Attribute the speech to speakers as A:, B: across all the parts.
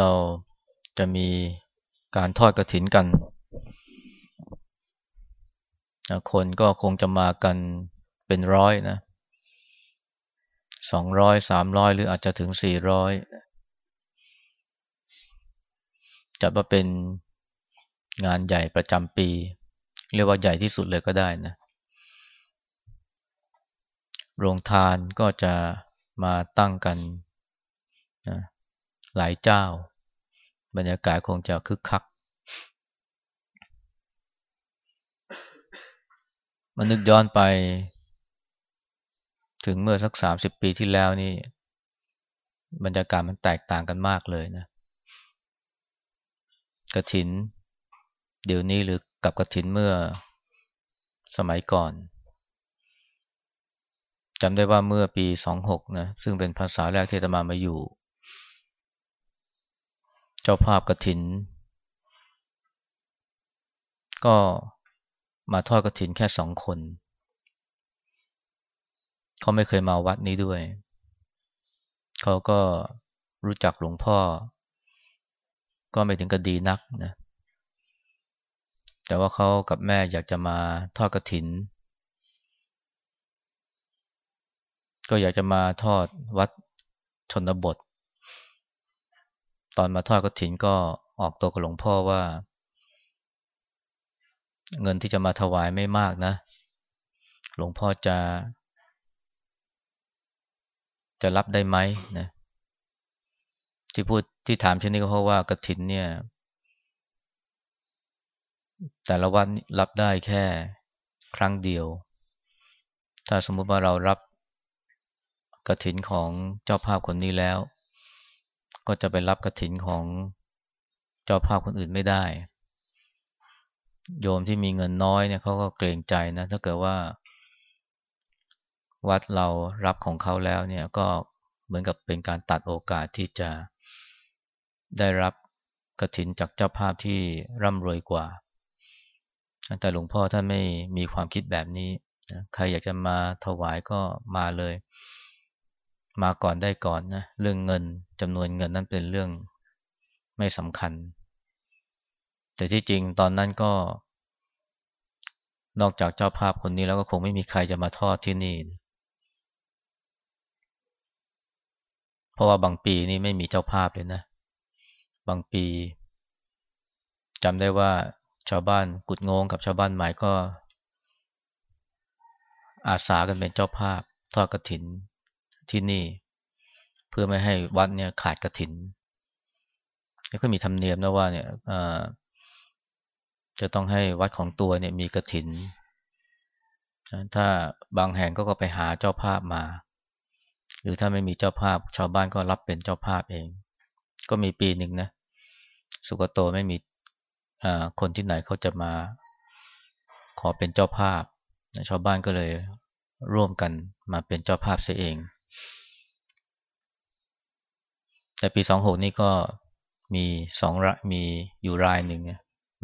A: เราจะมีการทอดกระถินกัน คนก็คงจะมากันเป็นร้อยนะสองร้อยสามร้อยหรืออาจจะถึงสี่ร้อยจะว่าเป็นงานใหญ่ประจำปี เรียกว่าใหญ่ที่สุดเลยก็ได้นะ โรงทานก็จะมาตั้งกันนะ หลายเจ้า บรรยากาศคงจะคึกคัก มันนึกย้อนไป ถึงเมื่อสักสามสิบปีที่แล้วนี่ บรรยากาศมันแตกต่างกันมากเลยนะ กระถิน เดี๋ยวนี้หรือกับกระถินเมื่อสมัยก่อนจำได้ว่าเมื่อปีสองหกนะ ซึ่งเป็นภาษาแรกที่ตมามาอยู่ เจ้าภาพกระถิน ก็มาทอดกระถินแค่สองคน เขาไม่เคยมาวัดนี้ด้วย เขาก็รู้จักหลวงพ่อ ก็ไม่ถึงกับดีนักนะแต่ว่าเขากับแม่อยากจะมาทอดกระถิน ก็อยากจะมาทอดวัดชนบท ตอนมาทอดกระถินก็ออกตัวกับหลวงพ่อว่า เงินที่จะมาถวายไม่มากนะ หลวงพ่อจะ จะรับได้ไหมนะที่พูดที่ถามเช่นนี้ก็เพราะว่ากระถินเนี่ย แต่ละวันรับได้แค่ครั้งเดียว ถ้าสมมติว่าเรารับกระถินของเจ้าภาพคนนี้แล้ว ก็จะไปรับกระถินของเจ้าภาพคนอื่นไม่ได้ โยมที่มีเงินน้อยเนี่ยเขาก็เกรงใจนะ ถ้าเกิดว่า วัดเรารับของเขาแล้วเนี่ยก็เหมือนกับเป็นการตัดโอกาสที่จะได้รับกระถินจากเจ้าภาพที่ร่ำรวยกว่า แต่หลวงพ่อท่านไม่มีความคิดแบบนี้ ใครอยากจะมาถวายก็มาเลย มาก่อนได้ก่อนนะเรื่องเงินจำนวนเงินนั้นเป็นเรื่องไม่สำคัญ แต่ที่จริงตอนนั้นก็ นอกจากเจ้าภาพคนนี้แล้วก็คงไม่มีใครจะมาทอดที่นี่ เพราะว่าบางปีนี่ไม่มีเจ้าภาพเลยนะ บางปีจำได้ว่าชาวบ้านกุดงงกับชาวบ้านใหม่ก็ อาสากันเป็นเจ้าภาพทอดกระถิน ที่นี่ เพื่อไม่ให้วัดเนี่ยขาดกระถินแล้วก็มีธรรมเนียมนะว่าเนี่ยจะต้องให้วัดของตัวเนี่ยมีกระถิน ถ้าบางแห่งก็ก็ไปหาเจ้าภาพมา หรือถ้าไม่มีเจ้าภาพ ชาวบ้านก็รับเป็นเจ้าภาพเอง ก็มีปีหนึ่งนะ สุกโตไม่มีคนที่ไหนเขาจะมาขอเป็นเจ้าภาพ ชาวบ้านก็เลยร่วมกันมาเป็นเจ้าภาพเสียเอง แต่ปีสองหกนี่ก็มีสองมีอยู่รายหนึ่ง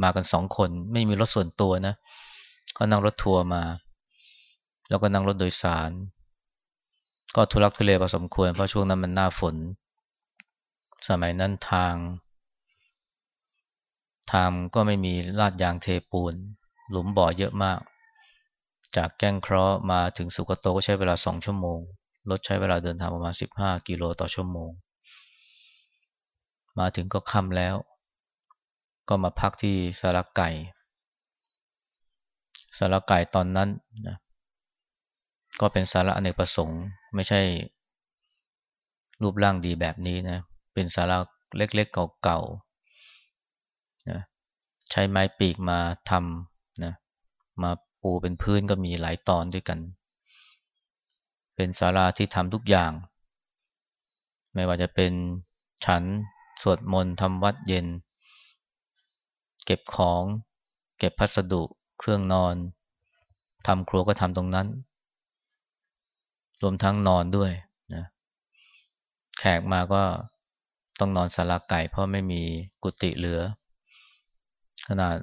A: มากันสองคน ไม่มีรถส่วนตัวนะ ก็นั่งรถทัวร์มา แล้วก็นั่งรถโดยสาร ก็ทุลักทุเลพอสมควร เพราะช่วงนั้นมันหน้าฝน สมัยนั้นทาง ทางก็ไม่มีลาดยางเทปูน หลุมบ่อเยอะมาก จากแก้งเคราะห์มาถึงสุกโตก็ใช้เวลาสองชั่วโมง รถใช้เวลาเดินทางประมาณสิบห้ากิโลต่อชั่วโมง มาถึงก็ค่ำแล้ว ก็มาพักที่สารไก่สารไก่ตอนนั้นนะก็เป็นสาระอเนกประสงค์ไม่ใช่รูปร่างดีแบบนี้นะ เป็นสาระเล็กๆเก่าๆนะใช้ไม้ปีกมาทำนะมาปูเป็นพื้นก็มีหลายตอนด้วยกัน เป็นสาราที่ทำทุกอย่าง ไม่ว่าจะเป็นฉัน วดมนต์ทำวัดเย็น เก็บของ เก็บพัสดุ เครื่องนอนทำครัวก็ทำตรงนั้น รวมทั้งนอนด้วยนะแขกมาก็ต้องนอนสาราไก่เพราะไม่มีกุฏิเหลือ ขนาด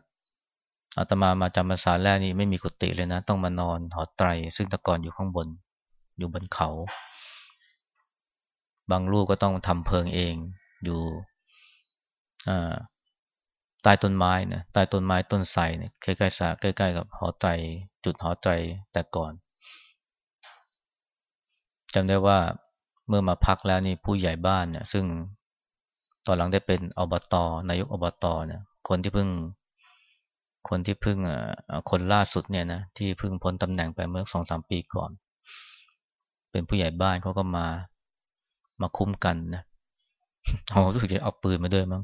A: อาตมามาจำพรรษาแรกนี่ไม่มีกุฏิเลยนะ ต้องมานอนหอไตร ซึ่งตะกอนอยู่ข้างบน อยู่บนเขา บางลูกก็ต้องทำเพิงเอง อยู่ ใต้ต้นไม้นะใต้ต้นไม้ต้นไทรเนี่ยใกล้ๆสะใกล้ๆกับหอไตรจุดหอไตรแต่ก่อนจำได้ว่าเมื่อมาพักแล้วนี่ผู้ใหญ่บ้านเนี่ยซึ่งตอนหลังได้เป็นอบตนายกอบตเนี่ยคนที่เพิ่ง คนที่เพิ่งคนล่าสุดเนี่ยนะที่เพิ่งพ้นตำแหน่งไปเมื่อสองสามปีก่อน เป็นผู้ใหญ่บ้านเขาก็มามาคุ้มกันนะเขารู้สึกจะเอาปืนมาด้วยมั้ง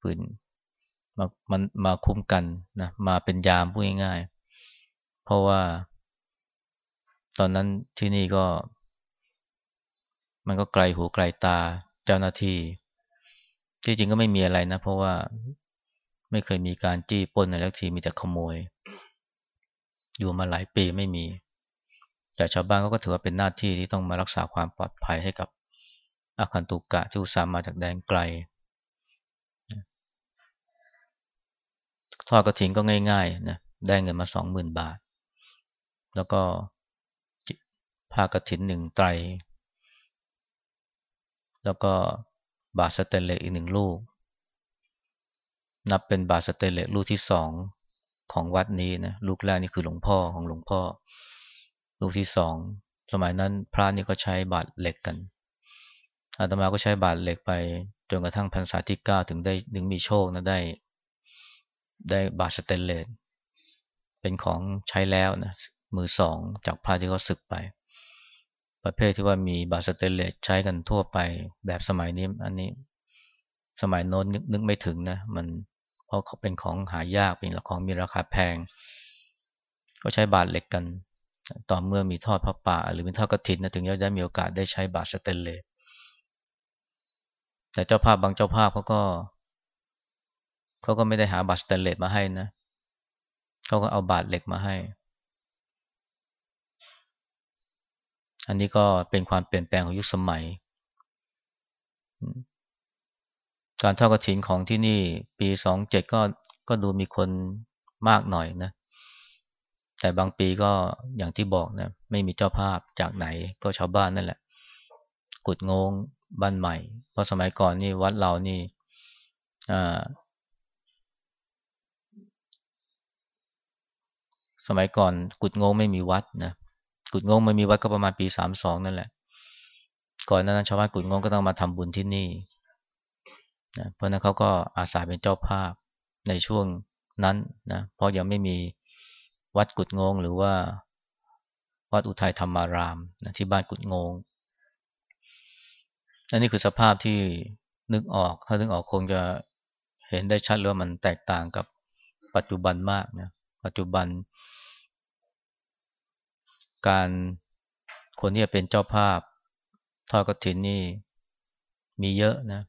A: ปืนมามันมาคุ้มกันนะมาเป็นยามพูดง่ายๆเพราะว่า ตอนนั้นที่นี่ก็ มันก็ไกลหูไกลตาเจ้าหน้าที่ที่จริงก็ไม่มีอะไรนะ เพราะว่าไม่เคยมีการจี้ป้นในลักทีมีแต่ขโมย อยู่มาหลายปีไม่มี แต่ชาวบ้านก็ถือว่าเป็นหน้าที่ที่ต้องมารักษาความปลอดภัยให้กับอาคันตุกะที่อุตส่าห์มาจากแดนไกล ทอดกระถิ่นก็ง่ายๆนะได้เงินมาสองหมื่นบาท แล้วก็ผ้ากระถินหนึ่งไตร แล้วก็บาตรสเตนเลสอีกหนึ่งลูก นับเป็นบาตรสเตนเลสลูกที่สองของวัดนี้นะลูกแรกนี่คือหลวงพ่อของหลวงพ่อ ลูกที่สองสมัยนั้นพระนี่ก็ใช้บาตรเหล็กกันอาตมาก็ใช้บาตรเหล็กไปจนกระทั่งพรรษาที่เก้าถึงได้ถึงมีโชคนะได้ ได้บาตรสเตนเลสเป็นของใช้แล้วนะมือสองจากพระที่เขาสึกไป ประเภทที่ว่ามีบาตรสเตนเลสใช้กันทั่วไปแบบสมัยนี้อันนี้สมัยโน้นนึกนึกไม่ถึงนะมันเพราะเขาเป็นของหายากเป็นของมีราคาแพง ก็ใช้บาตรเหล็กกัน ต่อเมื่อมีทอดผ้าป่า หรือมีทอดกระถินนะถึงจะได้มีโอกาสได้ใช้บาตรสเตนเลสแต่เจ้าภาพบางเจ้าภาพเขาก็ เขาก็ไม่ได้หาบาตรสเตนเลสมาให้นะเขาก็เอาบาทเหล็กมาให้ อันนี้ก็เป็นความเปลี่ยนแปลงของยุคสมัย การทอดกระถินของที่นี่ปีสองเจ็ดก็ก็ดูมีคนมากหน่อยนะ แต่บางปีก็อย่างที่บอกนะ ไม่มีเจ้าภาพจากไหนก็ชาวบ้านนั่นแหละ กุดงงบ้านใหม่ เพราะสมัยก่อนนี่วัดเรานี่ สมัยก่อนกุดงงไม่มีวัดนะกุดงงไม่มีวัดก็ประมาณปีสามสองนั่นแหละ ก่อนนั้นชาวบ้านกุดงงก็ต้องมาทำบุญที่นี่นะเพราะนั้นเขาก็อาสาเป็นเจ้าภาพในช่วงนั้นนะเพราะยังไม่มีวัดกุดงงหรือว่าวัดอุทัยธรรมารามนะที่บ้านกุดงงอันนี้คือสภาพที่นึกออก ถ้านึกออกคงจะเห็นได้ชัดเลยว่ามันแตกต่างกับปัจจุบันมากนะ ปัจจุบัน การคนที่จะเป็นเจ้าภาพทอดกฐินนี่มีเยอะนะ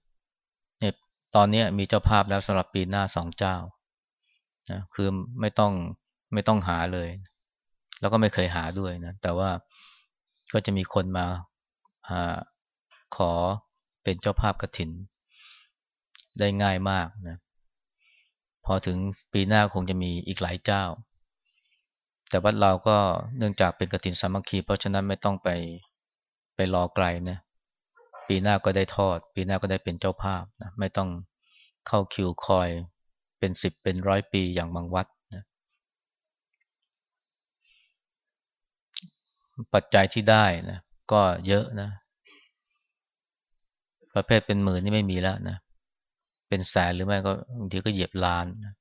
A: เนี่ยตอนนี้มีเจ้าภาพแล้วสำหรับปีหน้าสองเจ้านะคือไม่ต้องไม่ต้องหาเลย แล้วก็ไม่เคยหาด้วยนะ แต่ว่าก็จะมีคนมาาขอเป็นเจ้าภาพกฐิน ได้ง่ายมากนะ พอถึงปีหน้าคงจะมีอีกหลายเจ้า แต่วัดเราก็เนื่องจากเป็นกฐินสามัคคี เพราะฉะนั้นไม่ต้องไปไปรอไกลนะปีหน้าก็ได้ทอด ปีหน้าก็ได้เป็นเจ้าภาพนะไม่ต้องเข้าคิวคอยเป็นสิบเป็นร้อยปีอย่างบางวัดนะปัจจัยที่ได้นะก็เยอะนะ ประเภทเป็นหมื่นนี่ไม่มีแล้วนะเป็นแสนหรือไม่ก็บางทีก็เหยียบล้านนะ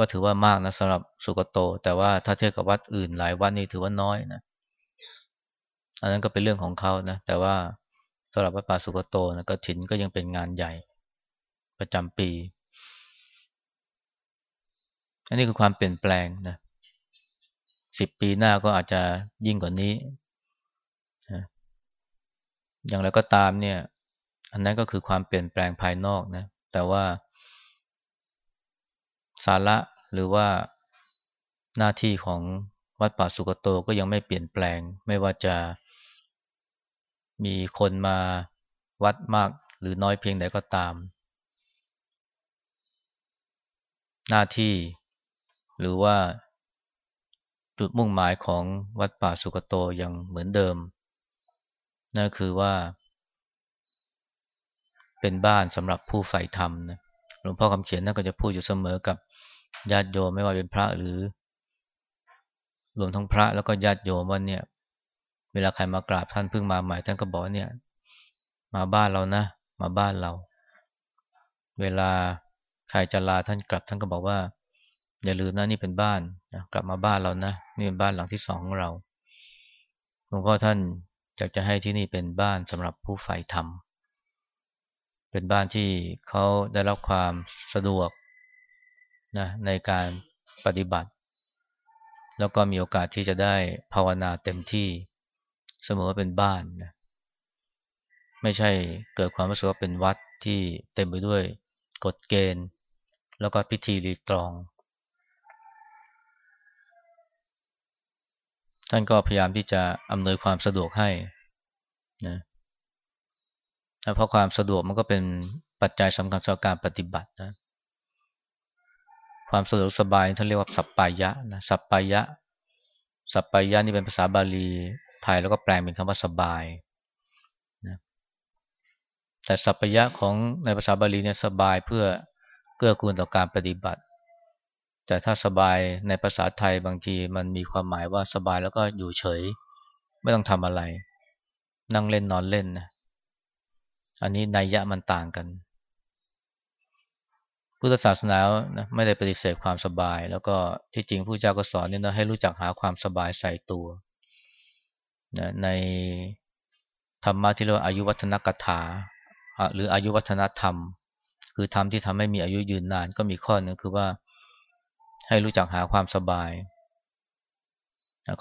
A: ก็ถือว่ามากนะสำหรับสุกโต แต่ว่าถ้าเทียบกับวัดอื่นหลายวัดนี่ถือว่าน้อยนะอันนั้นก็เป็นเรื่องของเขานะ แต่ว่าสำหรับวัดป่าสุกโตนะกถินก็ยังเป็นงานใหญ่ประจำปี อันนี้คือความเปลี่ยนแปลงนะสิบปีหน้าก็อาจจะยิ่งกว่านี้นะอย่างไรก็ตามเนี่ย อันนั้นก็คือความเปลี่ยนแปลงภายนอกนะ แต่ว่า สาระหรือว่าหน้าที่ของวัดป่าสุกโตก็ยังไม่เปลี่ยนแปลง ไม่ว่าจะมีคนมาวัดมากหรือน้อยเพียงใดก็ตาม หน้าที่หรือว่าจุดมุ่งหมายของวัดป่าสุกโตยังเหมือนเดิม นั่นคือว่า เป็นบ้านสำหรับผู้ใฝ่ธรรมนะ หลวงพ่อคำเขียนนั่นก็จะพูดอยู่เสมอกับญาติโยมไม่ว่าเป็นพระหรือรวมทั้งพระแล้วก็ญาติโยมว่าเนี่ย เวลาใครมากราบท่านเพิ่งมาใหม่ท่านก็บอกเนี่ย มาบ้านเรานะ มาบ้านเรา เวลาใครจะลาท่านกลับท่านก็บอกว่า อย่าลืมนะนี่เป็นบ้านนะกลับมาบ้านเรานะนี่เป็นบ้านหลังที่สองของเราหลวงพ่อท่านอยากจะให้ที่นี่เป็นบ้านสำหรับผู้ใฝ่ธรรม เป็นบ้านที่เขาได้รับความสะดวกนะในการปฏิบัติ แล้วก็มีโอกาสที่จะได้ภาวนาเต็มที่เสมอว่าเป็นบ้านนะไม่ใช่เกิดความรู้สึกว่าเป็นวัดที่เต็มไปด้วยกฎเกณฑ์ แล้วก็พิธีรีตรอง ท่านก็พยายามที่จะอำนวยความสะดวกให้นะ เพราะความสะดวกมันก็เป็นปัจจัยสำคัญสำหรับการปฏิบัตินะความสะดวกสบายท่านเรียกว่าสัปปายะนะสัปปายะ สัปปายะนี่เป็นภาษาบาลีไทยแล้วก็แปลงเป็นคำว่าสบายนะแต่สัพพยะของในภาษาบาลีเนี่ยสบายเพื่อเกื้อกูลต่อการปฏิบัติ แต่ถ้าสบายในภาษาไทยบางทีมันมีความหมายว่าสบายแล้วก็อยู่เฉย ไม่ต้องทำอะไร นั่งเล่นนอนเล่นนะ อันนี้นัยยะมันต่างกัน พุทธศาสนานะไม่ได้ปฏิเสธความสบาย แล้วก็ที่จริงผู้เจ้าก็สอนเนี่ยนะให้รู้จักหาความสบายใส่ตัวนะในธรรมะที่เรียกว่าอายุวัฒนกถา หรืออายุวัฒนธรรม คือธรรมที่ทำให้มีอายุยืนนานก็มีข้อหนึ่งคือว่าให้รู้จักหาความสบาย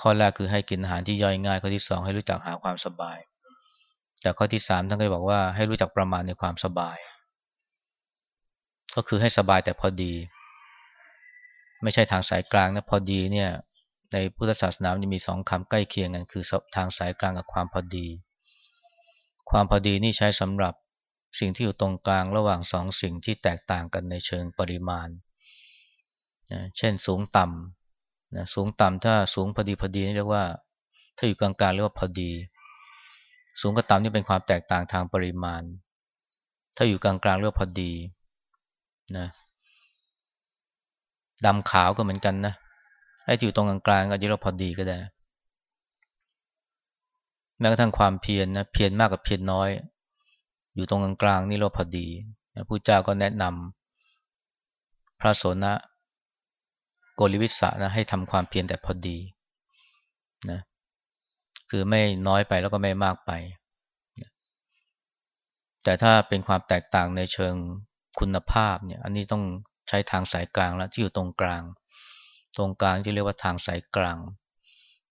A: ข้อแรกคือให้กินอาหารที่ย่อยง่าย ข้อที่สองให้รู้จักหาความสบาย แต่ข้อที่สามท่านก็บอกว่าให้รู้จักประมาณในความสบาย ก็คือให้สบายแต่พอดี ไม่ใช่ทางสายกลางนะพอดีเนี่ยในพุทธศาสนาจะมีสองคำใกล้เคียงกันคือทางสายกลางกับความพอดี ความพอดีนี่ใช้สำหรับสิ่งที่อยู่ตรงกลางระหว่างสองสิ่งที่แตกต่างกันในเชิงปริมาณนะเช่นสูงต่ำนะสูงต่ำถ้าสูงพอดีพอดีนี่เรียกว่า ถ้าอยู่กลางๆเรียกว่าพอดี สูงกับต่ำนี่เป็นความแตกต่างทางปริมาณ ถ้าอยู่กลางๆเรียกว่าพอดีนะดำขาวก็เหมือนกันนะไอ้ที่อยู่ตรงกลางๆก็เรียกพอดีก็ได้ แม้กระทั่งความเพียรนนะเพียรมากกับเพียรน้อย อยู่ตรงกลางๆนี่เราพอดีนะผู้เจ้าก็แนะนำพระโสนะโกริวิสะนะให้ทำความเพียรแต่พอดีนะ คือไม่น้อยไปแล้วก็ไม่มากไป แต่ถ้าเป็นความแตกต่างในเชิงคุณภาพเนี่ยอันนี้ต้องใช้ทางสายกลางแล้วที่อยู่ตรงกลาง ตรงกลางที่เรียกว่าทางสายกลาง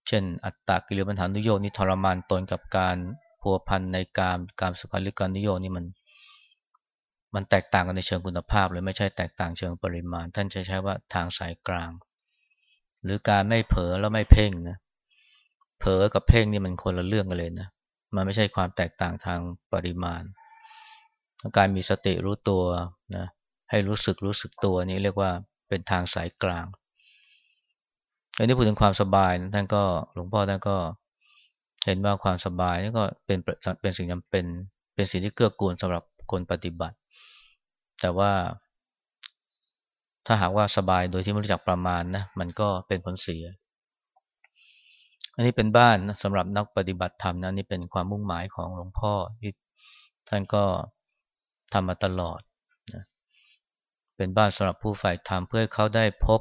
A: เช่น อัตตกิเลสปัญหานุโยคนี่ทรมานตนกับการพัวพันในการการสุขาริการนิยมนี่มัน มันแตกต่างกันในเชิงคุณภาพเลยไม่ใช่แตกต่างเชิงปริมาณ ท่านจะใช้ว่าทางสายกลาง หรือการไม่เผลอแล้วไม่เพ่งนะ เผลอกับเพ่งนี่มันคนละเรื่องกันเลยนะ มันไม่ใช่ความแตกต่างทางปริมาณ การมีสติรู้ตัวนะ ให้รู้สึกรู้สึกตัวนี้เรียกว่าเป็นทางสายกลางอันนี้พูดถึงความสบายนะท่านก็หลวงพ่อท่านก็เห็นว่าความสบายนี่ก็เป็นเป็นสิ่งจำเป็นเป็นสิ่งที่เกื้อกูลสำหรับคนปฏิบัติ แต่ว่า ถ้าหากว่าสบายโดยที่ไม่รู้จักประมาณนะมันก็เป็นผลเสีย อันนี้เป็นบ้านนะสำหรับนักปฏิบัติธรรมนะนี่เป็นความมุ่งหมายของหลวงพ่อที่ท่านก็ทำมาตลอดนะเป็นบ้านสำหรับผู้ฝ่ายธรรมเพื่อให้เขาได้พบ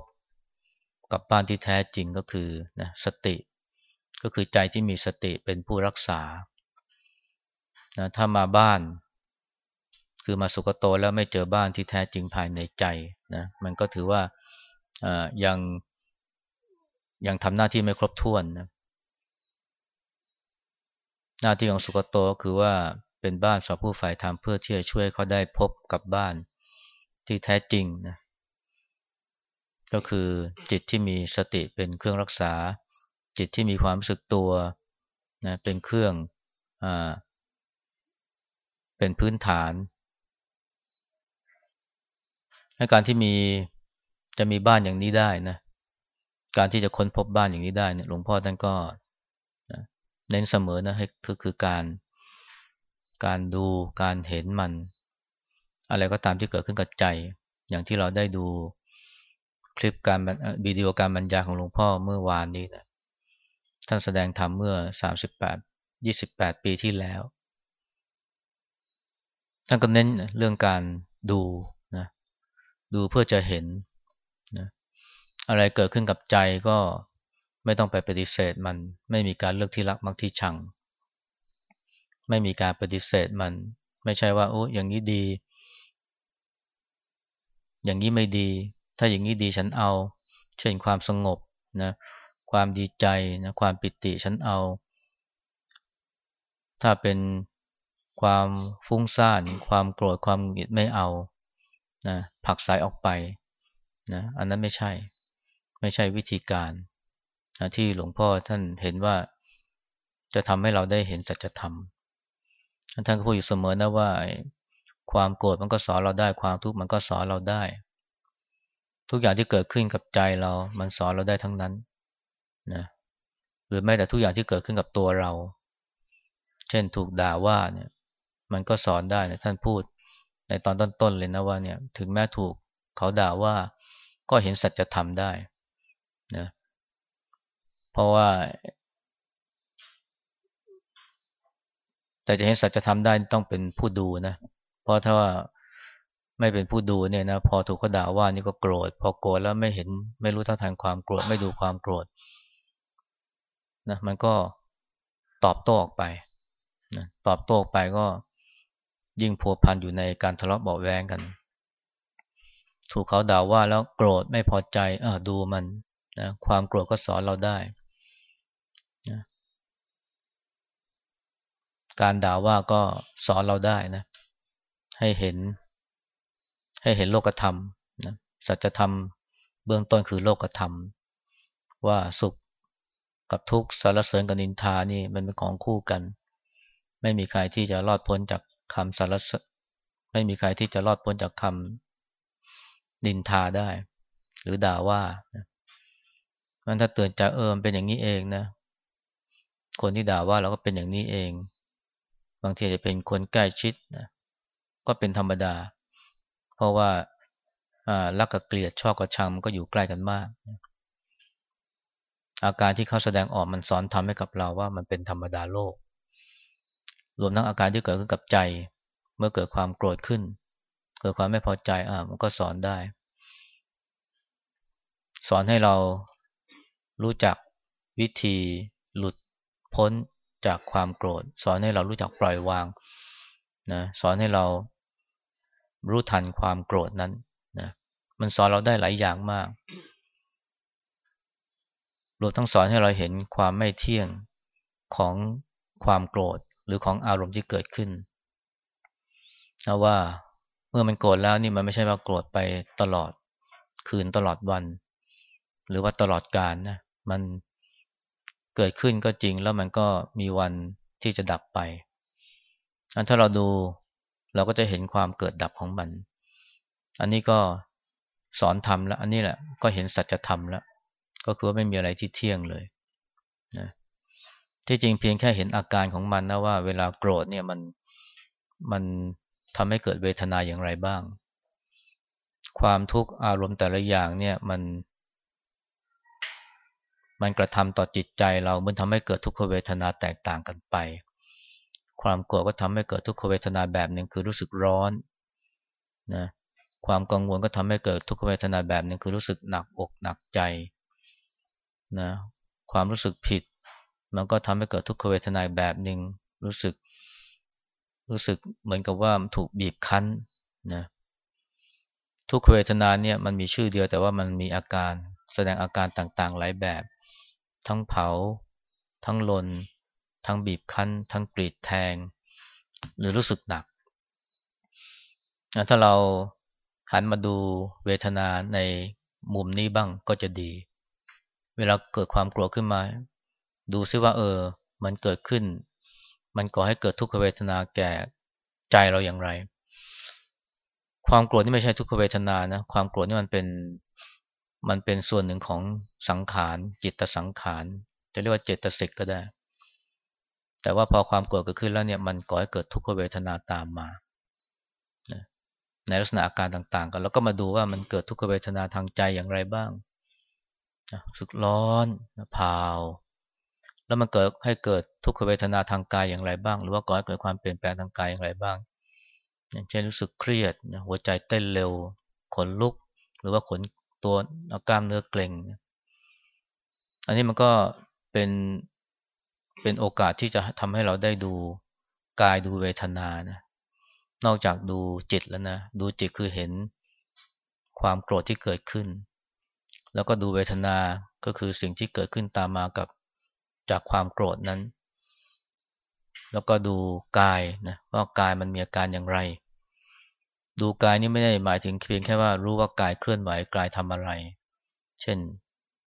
A: กับบ้านที่แท้จริงก็คือนะสติ ก็คือใจที่มีสติเป็นผู้รักษานะถ้ามาบ้าน คือมาสุกโตแล้วไม่เจอบ้านที่แท้จริงภายในใจนะมันก็ถือว่ายังยังทำหน้าที่ไม่ครบถ้วนนะ หน้าที่ของสุกโตก็คือว่าเป็นบ้านสำหรับผู้ฝ่ายธรรมเพื่อที่จะช่วยเขาได้พบกับบ้านที่แท้จริงนะก็คือจิตที่มีสติเป็นเครื่องรักษา จิตที่มีความรู้สึกตัวนะเป็นเครื่องอเป็นพื้นฐานในการที่มีจะมีบ้านอย่างนี้ได้นะการที่จะค้นพบบ้านอย่างนี้ได้เนี่ยหลวงพ่อท่านก็ เน้นเสมอนะให้คือคือการ การดูการเห็นมัน อะไรก็ตามที่เกิดขึ้นกับใจ อย่างที่เราได้ดูคลิปการวิดีโอการบรรยายของหลวงพ่อเมื่อวานนี้นะท่านแสดงธรรมเมื่อ 38 28 ปีที่แล้ว ท่านก็เน้นเรื่องการดูนะดูเพื่อจะเห็นนะอะไรเกิดขึ้นกับใจก็ ไม่ต้องไปปฏิเสธมัน ไม่มีการเลือกที่รักมักที่ชัง ไม่มีการปฏิเสธมัน ไม่ใช่ว่าโอ้อย่างนี้ดี อย่างนี้ไม่ดี ถ้าอย่างนี้ดีฉันเอา เช่นความสงบนะความดีใจนะความปิติฉันเอา ถ้าเป็นความฟุ้งซ่าน ความโกรธความหงุดหงิดไม่เอานะผักสายออกไปนะอันนั้นไม่ใช่ ไม่ใช่วิธีการ ที่หลวงพ่อท่านเห็นว่าจะทำให้เราได้เห็นจัจธรรมท่านก็พูดอยู่เสมอนะว่า ความโกรธมันก็สอนเราได้ ความทุกข์มันก็สอนเราได้ ทุกอย่างที่เกิดขึ้นกับใจเรา มันสอนเราได้ทั้งนั้นนะหรือแม้แต่ทุกอย่างที่เกิดขึ้นกับตัวเรา เช่นถูกด่าว่าเนี่ย มันก็สอนได้นะท่านพูดในตอนต้นๆเลยนะว่าเนี่ย ถึงแม้ถูกเขาด่าว่าก็เห็นสัจธรรมได้นะ เพราะว่า แต่จะเห็นสัจธรรมได้ต้องเป็นผู้ดูนะ เพราะถ้าว่าไม่เป็นผู้ดูเนี่ยนะพอถูกเขาด่าว่านี่ก็โกรธ พอโกรธแล้วไม่เห็นไม่รู้ท่าทางความโกรธไม่ดูความโกรธนะมันก็ตอบโต้ออกไปนะตอบโต้ออกไปก็ยิ่งพัวพันอยู่ในการทะเลาะเบาแวงกัน ถูกเขาด่าว่าแล้วโกรธไม่พอใจอดูมันนะความโกรธก็สอนเราได้ นะการด่าว่าก็สอนเราได้นะ ให้เห็น ให้เห็นโลกธรรมนะสัจธรรมเบื้องต้นคือโลกธรรม ว่าสุขกับทุกข์สารเสริญกับนินทานี่มันเป็นของคู่กัน ไม่มีใครที่จะรอดพ้นจากคำสารเสไม่มีใครที่จะรอดพ้นจากคำนินทาได้ หรือด่าว่ามันถ้าเตือนใจเออเป็นอย่างนี้เองนะ คนที่ด่าว่าเราก็เป็นอย่างนี้เอง บางทีจะเป็นคนใกล้ชิดนะก็เป็นธรรมดา เพราะว่ารักกับเกลียดชอบกับชังมันก็อยู่ใกล้กันมาก อาการที่เขาแสดงออกมันสอนทำให้กับเราว่ามันเป็นธรรมดาโลก รวมทั้งอาการที่เกิดขึ้นกับใจ เมื่อเกิดความโกรธขึ้น เกิดความไม่พอใจอ่ามันก็สอนได้ สอนให้เรารู้จักวิธีหลุด พ้นจากความโกรธ สอนให้เรารู้จักปล่อยวางนะสอนให้เรารู้ทันความโกรธนั้นนะมันสอนเราได้หลายอย่างมากรวมทั้งสอนให้เราเห็นความไม่เที่ยงของความโกรธหรือของอารมณ์ที่เกิดขึ้นนะว่าเมื่อมันโกรธแล้วนี่มันไม่ใช่ว่าโกรธไปตลอดคืนตลอดวัน หรือว่าตลอดกาลนะมัน เกิดขึ้นก็จริงแล้วมันก็มีวันที่จะดับไปอันถ้าเราดูเราก็จะเห็นความเกิดดับของมัน อันนี้ก็สอนธรรมแล้ว อันนี้แหละก็เห็นสัจธรรมแล้ว ก็คือว่าไม่มีอะไรที่เที่ยงเลยนะที่จริงเพียงแค่เห็นอาการของมันนะว่าเวลาโกรธเนี่ยมันมันทำให้เกิดเวทนาอย่างไรบ้าง ความทุกข์อารมณ์แต่ละอย่างเนี่ยมัน มันกระทำต่อจิตใจเรามันทำให้เกิดทุกขเวทนาแตกต่างกันไป ความโกรธก็ทำให้เกิดทุกขเวทนาแบบหนึ่งคือรู้สึกร้อนนะความกังวลก็ทำให้เกิดทุกขเวทนาแบบหนึ่งคือรู้สึกหนักอกหนักใจนะความรู้สึกผิด มันก็ทำให้เกิดทุกขเวทนาแบบหนึ่งรู้สึก รู้สึกเหมือนกับว่าถูกบีบคั้นนะทุกขเวทนาเนี่ยมันมีชื่อเดียวแต่ว่ามันมีอาการแสดงอาการต่างๆ หลายแบบ ทั้งเผา ทั้งลน ทั้งบีบคั้น ทั้งกรีดแทง หรือรู้สึกหนัก ถ้าเราหันมาดูเวทนาในมุมนี้บ้างก็จะดี เวลาเกิดความกลัวขึ้นมา ดูซิว่าเออ มันเกิดขึ้น มันก่อให้เกิดทุกขเวทนาแก่ใจเราอย่างไร ความโกรธนี่ไม่ใช่ทุกขเวทนานะ ความโกรธนี่มันเป็น มันเป็นส่วนหนึ่งของสังขารจิตสังขารจะเรียกว่าเจตสิกก็ได้ แต่ว่าพอความโกรธเกิดขึ้นแล้วเนี่ยมันก่อให้เกิดทุกขเวทนาตามมาในลักษณะอาการต่างๆ กัน แล้วก็มาดูว่ามันเกิดทุกขเวทนาทางใจอย่างไรบ้างสึกร้อนผาว แล้วมันเกิดให้เกิดทุกขเวทนาทางกายอย่างไรบ้าง หรือว่าก่อให้เกิดความเปลี่ยนแปลงทางกายอย่างไรบ้าง อย่างเช่นรู้สึกเครียดหัวใจเต้นเร็ว ขนลุก หรือว่าขน ตัวกล้ามเนื้อเกร็ง อันนี้มันก็เป็นเป็นโอกาสที่จะทำให้เราได้ดูกายดูเวทนานะนอกจากดูจิตแล้วนะ ดูจิตคือเห็นความโกรธที่เกิดขึ้น แล้วก็ดูเวทนาก็คือสิ่งที่เกิดขึ้นตามมากับจากความโกรธนั้น แล้วก็ดูกายนะว่ากายมันมีอาการอย่างไร ดูกายนี่ไม่ได้หมายถึงเพียงแค่ว่ารู้ว่ากายเคลื่อนไหวกายทำอะไร เช่น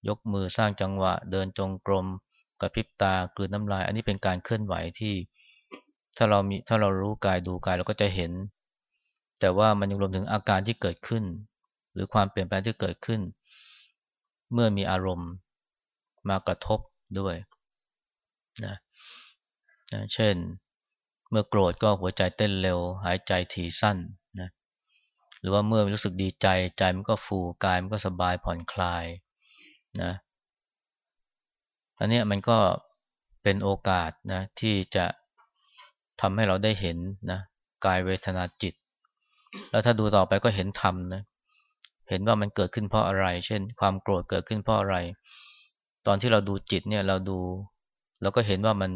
A: ยกมือสร้างจังหวะ เดินจงกรมกระพริบตากลืนน้ำลาย อันนี้เป็นการเคลื่อนไหวที่ ถ้าเรามีถ้าเรารู้กายดูกายเราก็จะเห็น แต่ว่ามันยังรวมถึงอาการที่เกิดขึ้น หรือความเปลี่ยนแปลงที่เกิดขึ้น เมื่อมีอารมณ์มากระทบด้วยนะนะเช่น เมื่อโกรธก็หัวใจเต้นเร็ว หายใจถี่สั้น หรือว่าเมื่อรู้สึกดีใจใจมันก็ฟูกายมันก็สบายผ่อนคลายนะอันนี้มันก็เป็นโอกาสนะที่จะทำให้เราได้เห็นนะกายเวทนาจิต แล้วถ้าดูต่อไปก็เห็นธรรมนะเห็นว่ามันเกิดขึ้นเพราะอะไร เช่น ความโกรธเกิดขึ้นเพราะอะไร ตอนที่เราดูจิตเนี่ยเราดูเราก็เห็นว่ามัน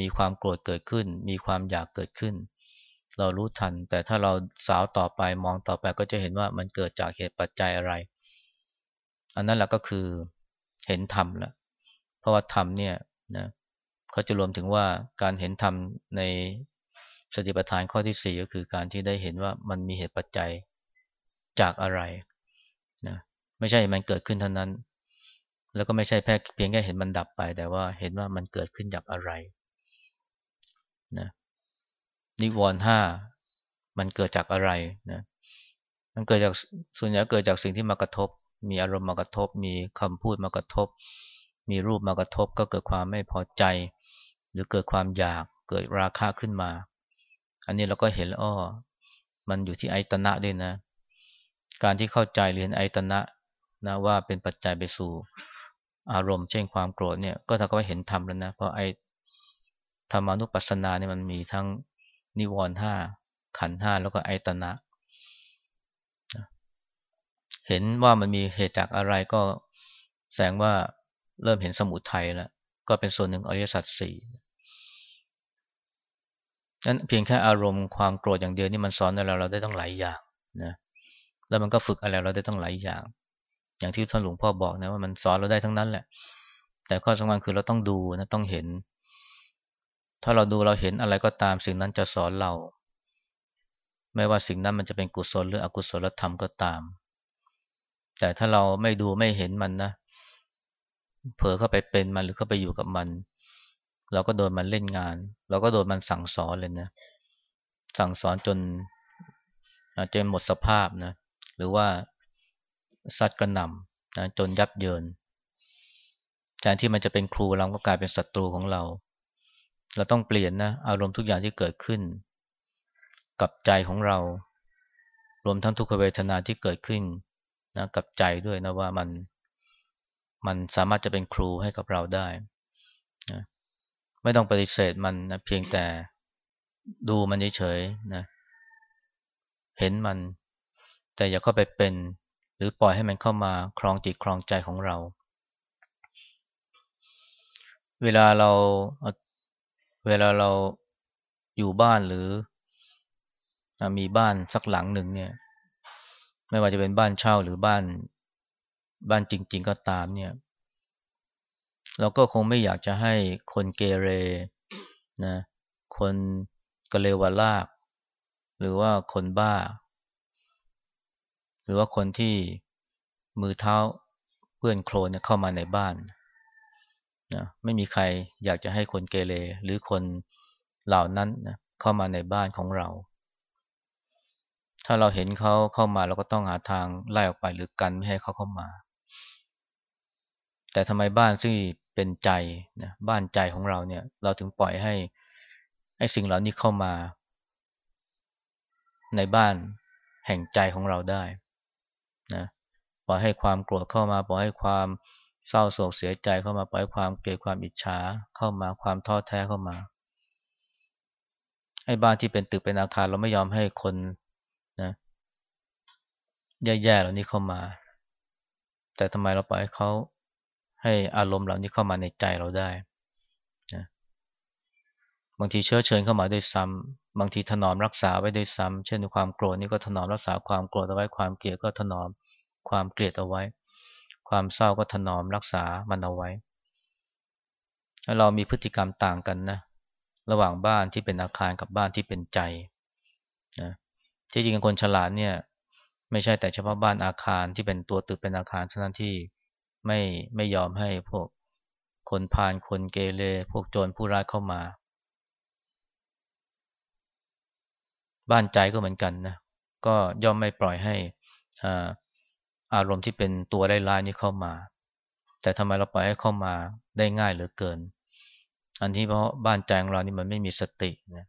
A: มีความโกรธเกิดขึ้น มีความอยากเกิดขึ้น เรารู้ทัน แต่ถ้าเราสาวต่อไปมองต่อไปก็จะเห็นว่ามันเกิดจากเหตุปัจจัยอะไร อันนั้นแหละก็คือเห็นธรรมล้วเพราะว่าธรรมเนี่ยนะเขาจะรวมถึงว่าการเห็นธรรมในสติปัฏฐานข้อที่สี่ก็คือการที่ได้เห็นว่ามันมีเหตุปัจจัยจากอะไรนะไม่ใช่มันเกิดขึ้นเท่านั้น แล้วก็ไม่ใช่แค่เพียงแค่เห็นมันดับไป แต่ว่าเห็นว่ามันเกิดขึ้นจากอะไรนะ นิวรณ์ห้ามันเกิดจากอะไรนะมันเกิดจากส่วนใหญ่เกิดจากสิ่งที่มากระทบ มีอารมณ์มากระทบ มีคำพูดมากระทบ มีรูปมากระทบ ก็เกิดความไม่พอใจ หรือเกิดความอยากเกิดราคะขึ้นมา อันนี้เราก็เห็นอ้อมันอยู่ที่ไอตนะด้วยนะ การที่เข้าใจเรียนไอตนะนะว่าเป็นปัจจัยไปสู่อารมณ์เช่นความโกรธเนี่ยก็ถ้าก็เห็นธรรมแล้วนะเพราะไอธรรมานุปัสสนาเนี่ยมันมีทั้ง นิวรณ์ห้าขันห้าแล้วก็ไอตนะเห็นว่ามันมีเหตุจากอะไรก็แสดงว่าเริ่มเห็นสมุทัยแล้วก็เป็นส่วนหนึ่งอริยสัจสี่นั้นเพียงแค่อารมณ์ความโกรธอย่างเดียวนี่มันสอนอะไรเราได้ต้องหลายอย่างนะแล้วมันก็ฝึกอะไรเราได้ต้องหลายอย่าง อย่างที่ท่านหลวงพ่อบอกนะว่ามันสอนเราได้ทั้งนั้นแหละ แต่ข้อสำคัญคือเราต้องดูนะต้องเห็น ถ้าเราดูเราเห็นอะไรก็ตามสิ่งนั้นจะสอนเรา ไม่ว่าสิ่งนั้นมันจะเป็นกุศลหรืออกุศลธรรมก็ตาม แต่ถ้าเราไม่ดูไม่เห็นมันนะ เผลอเข้าไปเป็นมันหรือเข้าไปอยู่กับมัน เราก็โดนมันเล่นงาน เราก็โดนมันสั่งสอนเลยนะ สั่งสอนจนจนหมดสภาพนะ หรือว่าซัดกระหน่ำนะจนยับเยินแทนที่มันจะเป็นครูเราก็กลายเป็นศัตรูของเรา เราต้องเปลี่ยนนะอารมณ์ทุกอย่างที่เกิดขึ้น กับใจของเรา รวมทั้งทุกขเวทนาที่เกิดขึ้นนะกับใจด้วยนะว่ามันมันสามารถจะเป็นครูให้กับเราได้นะไม่ต้องปฏิเสธมันนะเพียงแต่ดูมันเฉยๆนะเห็นมัน แต่อย่าเข้าไปเป็น หรือปล่อยให้มันเข้ามาครองจิตครองใจของเรา เวลาเรา เวลาเราอยู่บ้านหรือมีบ้านสักหลังหนึ่งเนี่ย ไม่ว่าจะเป็นบ้านเช่าหรือบ้านบ้านจริง ๆ ก็ตามเนี่ย เราก็คงไม่อยากจะให้คนเกเรนะ คนกะเลวลาก หรือว่าคนบ้า หรือว่าคนที่มือเท้าเปื้อนโคลนเข้ามาในบ้าน นะไม่มีใครอยากจะให้คนเกเรหรือคนเหล่านั้นนะเข้ามาในบ้านของเรา ถ้าเราเห็นเขาเข้ามาเราก็ต้องหาทางไล่ออกไปหรือกันไม่ให้เขาเข้ามา แต่ทำไมบ้านซึ่งเป็นใจนะบ้านใจของเราเนี่ย เราถึงปล่อยให้ให้สิ่งเหล่านี้เข้ามา ในบ้านแห่งใจของเราได้นะปล่อยให้ความโกรธเข้ามา ปล่อยให้ความ เศร้าโศกเสียใจเข้ามาปล่อยความเกลียดความอิจฉาเข้ามาความท้อแท้เข้ามาไอ้บ้านที่เป็นตึกเป็นอาคารเราไม่ยอมให้คนนะแย่ๆเหล่านี้เข้ามา แต่ทำไมเราปล่อยให้เขาให้อารมณ์เหล่านี้เข้ามาในใจเราได้นะบางทีเชื้อเชิญเข้ามาด้วยซ้ำบางทีถนอมรักษาไว้ด้วยซ้ำเช่นความโกรธนี่ก็ถนอมรักษาความโกรธเอาไว้ความเกลียดก็ถนอมความเกลียดเอาไว้ ความเศร้าก็ถนอมรักษามันเอาไว้เรามีพฤติกรรมต่างกันนะ ระหว่างบ้านที่เป็นอาคารกับบ้านที่เป็นใจนะที่จริงคนฉลาดเนี่ย ไม่ใช่แต่เฉพาะบ้านอาคารที่เป็นตัวตึกเป็นอาคารเท่านั้นที่ไม่ไม่ยอมให้พวกคนพาลคนเกเรพวกโจรผู้ร้ายเข้ามา บ้านใจก็เหมือนกันนะก็ย่อมไม่ปล่อยให้อ่า อารมณ์ที่เป็นตัวได้ร้ายนี้เข้ามา แต่ทำไมเราปล่อยให้เข้ามาได้ง่ายเหลือเกิน อันที่เพราะบ้านใจของเรานี่มันไม่มีสตินะ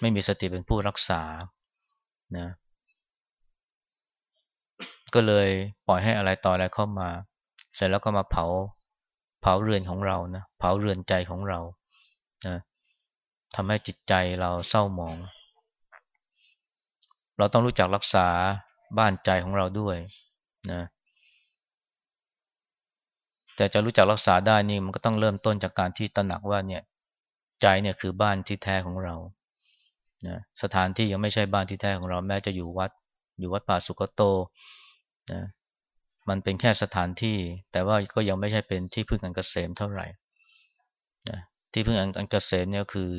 A: ไม่มีสติเป็นผู้รักษานะก็เลยปล่อยให้อะไรต่ออะไรเข้ามา เสร็จแล้วก็มาเผาเผาเรือนของเรานะเผาเรือนใจของเรานะทำให้จิตใจเราเศร้าหมอง เราต้องรู้จักรักษาบ้านใจของเราด้วย นะแต่จะรู้จักรักษาได้นี่มันก็ต้องเริ่มต้นจากการที่ตระหนักว่าเนี่ย ใจเนี่ยคือบ้านที่แท้ของเรานะสถานที่ยังไม่ใช่บ้านที่แท้ของเราแม้จะอยู่วัด อยู่วัดป่าสุกโตนะมันเป็นแค่สถานที่ แต่ว่าก็ยังไม่ใช่เป็นที่พึ่งอันกเกษมเท่าไหร่นะที่พึ่งอันกเกษมเนี่ยคือ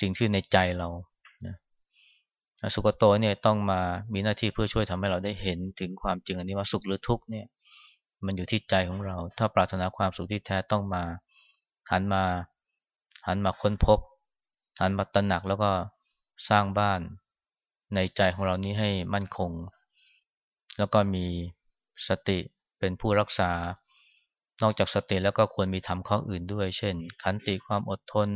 A: สิ่งที่ในใจเรา สุกโตเนี่ยต้องมามีหน้าที่เพื่อช่วยทำให้เราได้เห็นถึงความจริงอันนี้ว่าสุขหรือทุกข์เนี่ย มันอยู่ที่ใจของเรา ถ้าปรารถนาความสุขที่แท้ต้องมาหันมาหันมาค้นพบ หันมาตระหนักแล้วก็สร้างบ้านในใจของเรานี้ให้มั่นคง แล้วก็มีสติเป็นผู้รักษา นอกจากสติแล้วก็ควรมีธรรมข้ออื่นด้วย เช่น ขันติความอดทน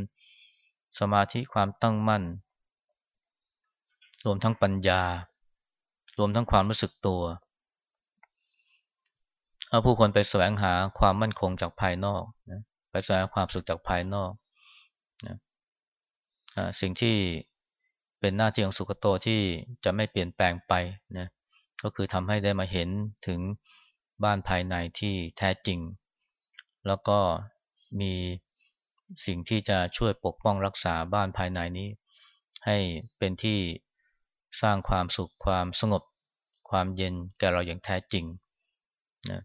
A: สมาธิความตั้งมั่น รวมทั้งปัญญา รวมทั้งความรู้สึกตัวถ้าผู้คนไปแสวงหาความมั่นคงจากภายนอกนะไปแสวงความสุขจากภายนอกนะสิ่งที่เป็นหน้าที่ของสุขโตที่จะไม่เปลี่ยนแปลงไปนะก็คือทำให้ได้มาเห็นถึงบ้านภายในที่แท้จริง แล้วก็มีสิ่งที่จะช่วยปกป้องรักษาบ้านภายในนี้ ให้เป็นที่ สร้างความสุขความสงบ ความเย็นแก่เราอย่างแท้จริงนะ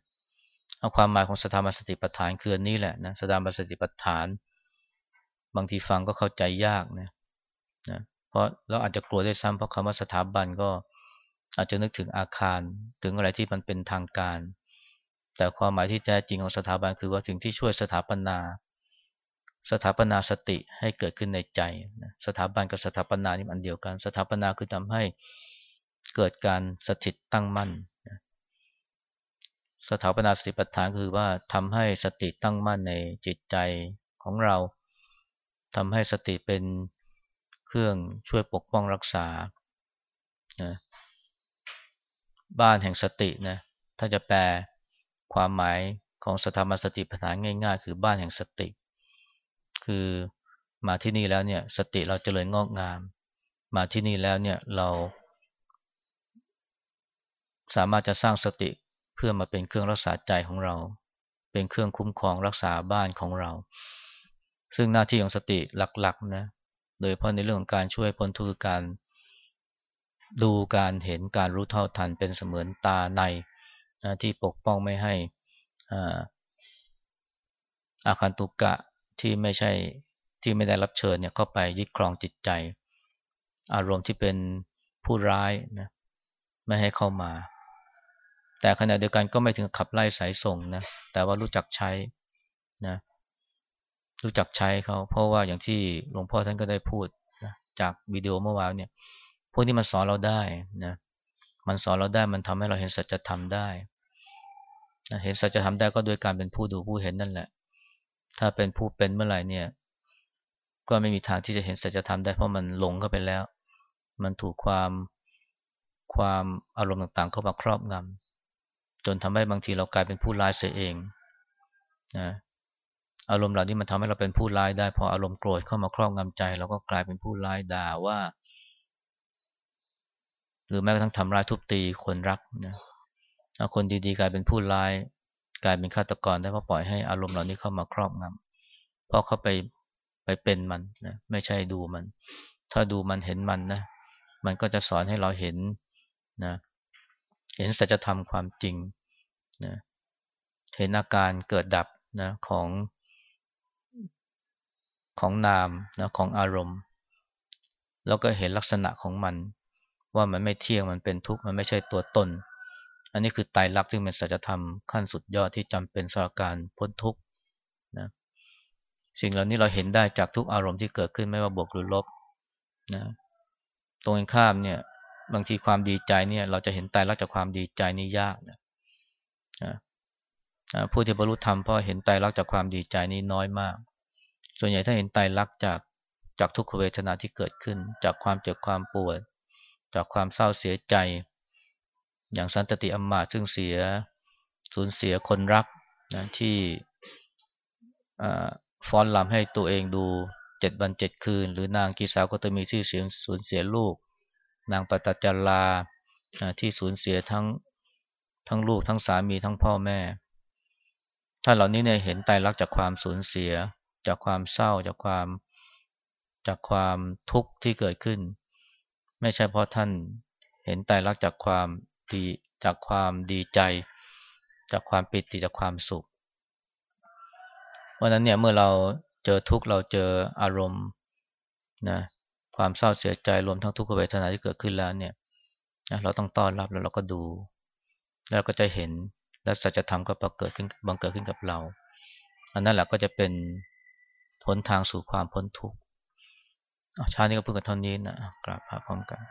A: เอาความหมายของสถาบันสติปัฏฐานคืออันนี้แหละนะสถาบันสติปัฏฐาน บางทีฟังก็เข้าใจยากนะนะเพราะเราอาจจะกลัวได้ซ้ำเพราะคำว่าสถาบันก็อาจจะนึกถึงอาคารถึงอะไรที่มันเป็นทางการ แต่ความหมายที่แท้จริงของสถาบันคือว่าถึงที่ช่วยสถาปนา สถาปนาสติให้เกิดขึ้นในใจ สถาบันกับสถาปนานี่มันเดียวกัน สถาปนาคือทำให้เกิดการสถิตตั้งมั่น สถาปนาสติปัฏฐานคือว่าทำให้สติตั้งมั่นในจิตใจของเราทำให้สติเป็นเครื่องช่วยปกป้องรักษานะบ้านแห่งสตินะ ถ้าจะแปลความหมายของสถาบันสติปัฏฐานง่าย ๆ คือบ้านแห่งสติ คือมาที่นี่แล้วเนี่ยสติเราเจริญงอกงาม มาที่นี่แล้วเนี่ยเรา สามารถจะสร้างสติเพื่อมาเป็นเครื่องรักษาใจของเรา เป็นเครื่องคุ้มครองรักษาบ้านของเรา ซึ่งหน้าที่ของสติหลักๆนะโดยเพราะในเรื่องของการช่วยพ้นทุกข์การดูการเห็นการรู้เท่าทันเป็นเสมือนตาในนะที่ปกป้องไม่ให้อาคันตุกะ ที่ไม่ใช่ที่ไม่ได้รับเชิญเนี่ยเข้าไปยึดครองจิตใจ อารมณ์ที่เป็นผู้ร้ายนะไม่ให้เข้ามา แต่ขณะเดียวกันก็ไม่ถึงขับไล่สายส่งนะแต่ว่ารู้จักใช้นะรู้จักใช้เขา เพราะว่าอย่างที่หลวงพ่อท่านก็ได้พูดนะจากวิดีโอเมื่อวานเนี่ยพวกนี้มันสอนเราได้นะมันสอนเราได้มันทำให้เราเห็นสัจธรรมได้เห็นสัจธรรมได้ก็โดยการเป็นผู้ดูผู้เห็นนั่นแหละ ถ้าเป็นผู้เป็นเมื่อไหร่เนี่ย ก็ไม่มีทางที่จะเห็นสัจธรรมได้เพราะมันหลงเข้าไปแล้ว มันถูกความความอารมณ์ต่างๆ เข้ามาครอบงำจนทำให้บางทีเรากลายเป็นผู้ร้ายเสียเองนะอารมณ์เหล่านี้มันทำให้เราเป็นผู้ร้ายได้ พออารมณ์โกรธเข้ามาครอบงำใจ เราก็กลายเป็นผู้ร้ายด่าว่า หรือแม้กระทั่งทำร้ายทุบตีคนรักนะคนดีๆกลายเป็นผู้ร้าย กลายเป็นฆาตกรได้เพราะปล่อยให้อารมณ์เหล่านี้เข้ามาครอบงำเพราะเขาไปไปเป็นมันนะไม่ใช่ดูมัน ถ้าดูมันเห็นมันนะ มันก็จะสอนให้เราเห็นนะ เห็นสัจธรรมความจริงนะเห็นอาการเกิดดับนะของของนามนะของอารมณ์ แล้วก็เห็นลักษณะของมัน ว่ามันไม่เที่ยงมันเป็นทุกข์มันไม่ใช่ตัวตน อันนี้คือไตรลักษณ์ที่งเป็นสัจธรรมขั้นสุดยอดที่จำเป็นสำหรับการพ้นทุกข์นะสิ่งเหล่านี้เราเห็นได้จากทุกอารมณ์ที่เกิดขึ้นไม่ว่าบวกหรือลบนะตรงข้ามเนี่ยบางทีความดีใจเนี่ยเราจะเห็นไตรลักษณ์จากความดีใจนี่ยากนะผู้ที่บรรลุธรรมเพราะเห็นไตรลักษณ์จากความดีใจนี่น้อยมาก ส่วนใหญ่ถ้าเห็นไตรลักษณ์จากจากทุกขเวทนาที่เกิดขึ้น จากความเจ็บความปวด จากความเศร้าเสียใจ อย่างสันตติอมมาซึ่งเสียสูญเสียคนรักนะที่ฟ้อนลำให้ตัวเองดูเจ็ดวันเจ็ดคืน หรือนางกีสาวก็จะมีชื่อเสียงสูญเสียลูก นางปตจจาราที่สูญเสียทั้งทั้งลูกทั้งสามีทั้งพ่อแม่ ท่านเหล่านี้เนี่ยเห็นไตรลักษณ์จากความสูญเสีย จากความเศร้าจากความจากความทุกข์ที่เกิดขึ้น ไม่ใช่เพราะท่านเห็นไตรลักษณ์จากความ ดีจากความดีใจ จากความปิติจากความสุขวันนั้นเนี่ยเมื่อเราเจอทุกข์เราเจออารมณ์นะความเศร้าเสียใจรวมทั้งทุกขเวทนาที่เกิดขึ้นแล้วเนี่ยเราต้องต้อนรับแล้วเราก็ดู แล้วก็จะเห็นและสัจธรรมก็ปรากฏขึ้นบังเกิดขึ้นกับเรา อันนั้นแหละก็จะเป็นหนทางสู่ความพ้นทุกข์ชาตินี้ก็เพิ่งกันเท่านี้นะกราบพระพร้อมกัน